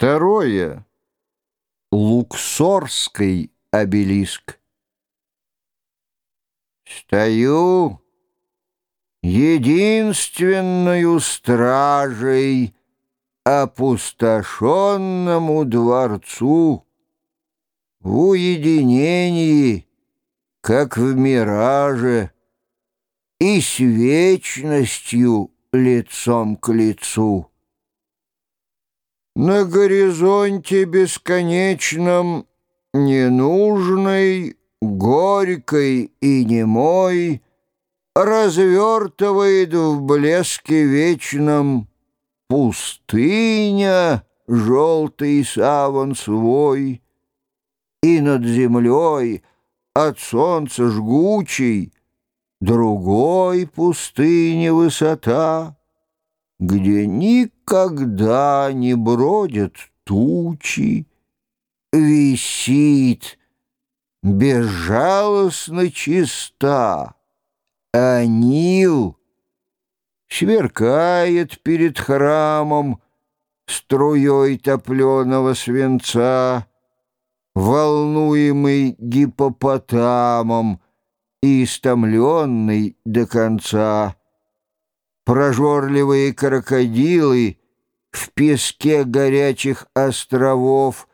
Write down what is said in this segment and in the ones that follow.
Второе. Луксорский обелиск. Стою единственную стражей опустошенному дворцу в уединении, как в мираже, и с вечностью лицом к лицу. На горизонте бесконечном, ненужной, горькой и немой, Развертывает в блеске вечном Пустыня желтый саван свой, И над землей от солнца жгучей Другой пустыни высота — где никогда не бродят тучи, висит безжалостно чиста, а Нил сверкает перед храмом струей топленого свинца, волнуемый гипопотамом и истомленный до конца прожорливые крокодилы в песке горячих островов,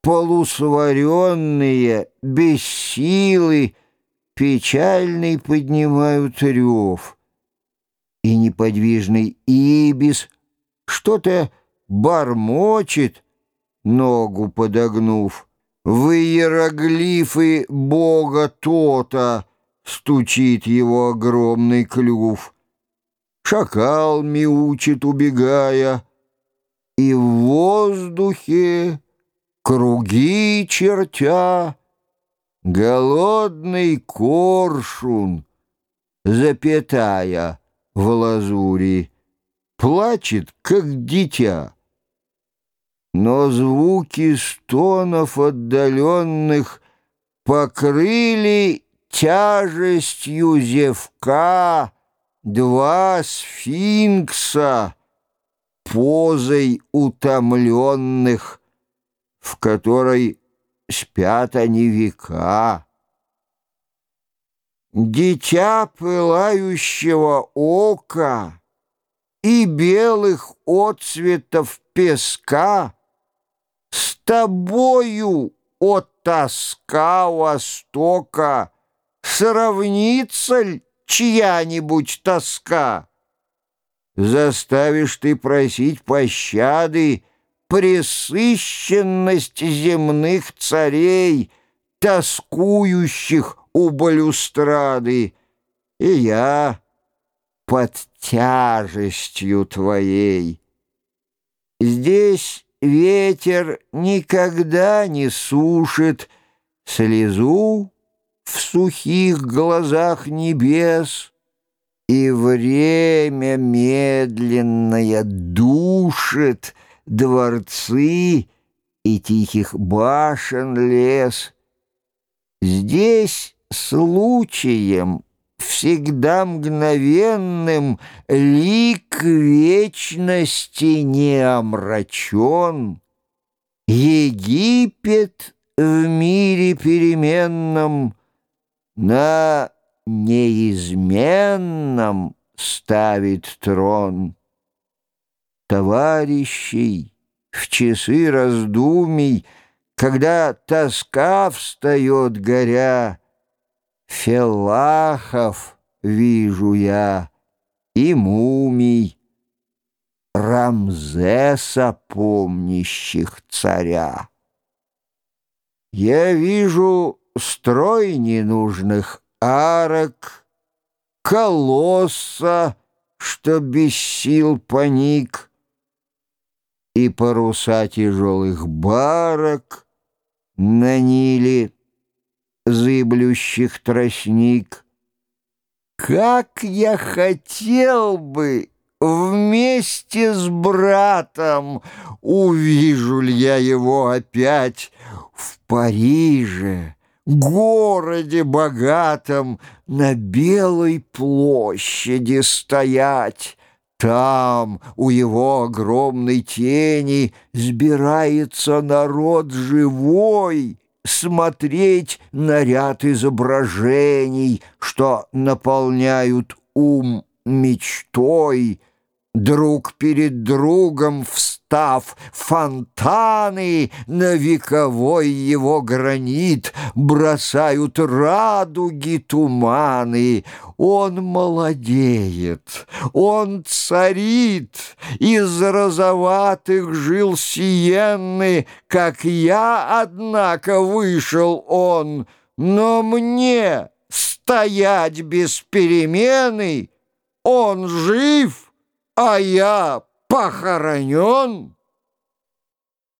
полусваренные, без силы, печальный поднимают рев. И неподвижный ибис что-то бормочет, ногу подогнув. В иероглифы бога то-то стучит его огромный клюв шакал мяучит, убегая, и в воздухе круги чертя голодный коршун, запятая в лазури, плачет, как дитя. Но звуки стонов отдаленных покрыли тяжестью зевка, Два сфинкса позой утомленных, в которой спят они века. Дитя пылающего ока и белых отцветов песка с тобою, о тоска востока, сравнится ль чья-нибудь тоска. Заставишь ты просить пощады пресыщенность земных царей, тоскующих у балюстрады, и я под тяжестью твоей. Здесь ветер никогда не сушит слезу в сухих глазах небес, И время медленное душит дворцы и тихих башен лес. Здесь случаем всегда мгновенным Лик вечности не омрачен. Египет в мире переменном на неизменном ставит трон. Товарищей в часы раздумий, когда тоска встает горя, Феллахов вижу я и мумий, Рамзеса помнящих царя. Я вижу строй ненужных арок, колосса, что без сил паник, и паруса тяжелых барок на Ниле, зыблющих тростник. Как я хотел бы вместе с братом. Увижу ли я его опять в Париже, городе богатом на белой площади стоять, Там, у его огромной тени, Сбирается народ живой, Смотреть на ряд изображений, Что наполняют ум мечтой, Друг перед другом встав, фонтаны На вековой его гранит Бросают радуги туманы. Он молодеет, он царит, Из розоватых жил сиенны, Как я, однако, вышел он, Но мне стоять без перемены, Он жив — а я похоронен.